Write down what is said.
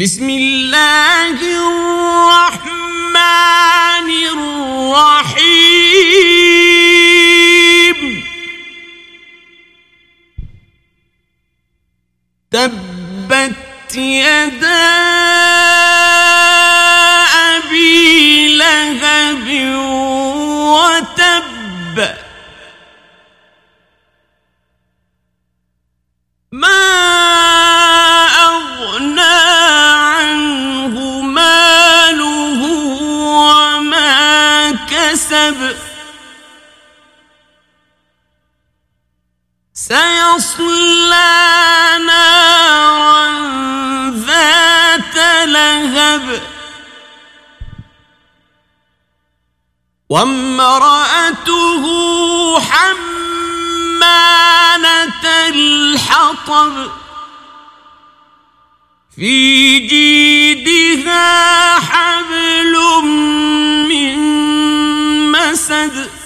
بسم اللہ الرحمن الرحیم تبت يدا ابی لہب وتب. ما كذب سيصلى نارا ذات لهب. وامرأته حمالة الحطب. في جيبه حبل من مسد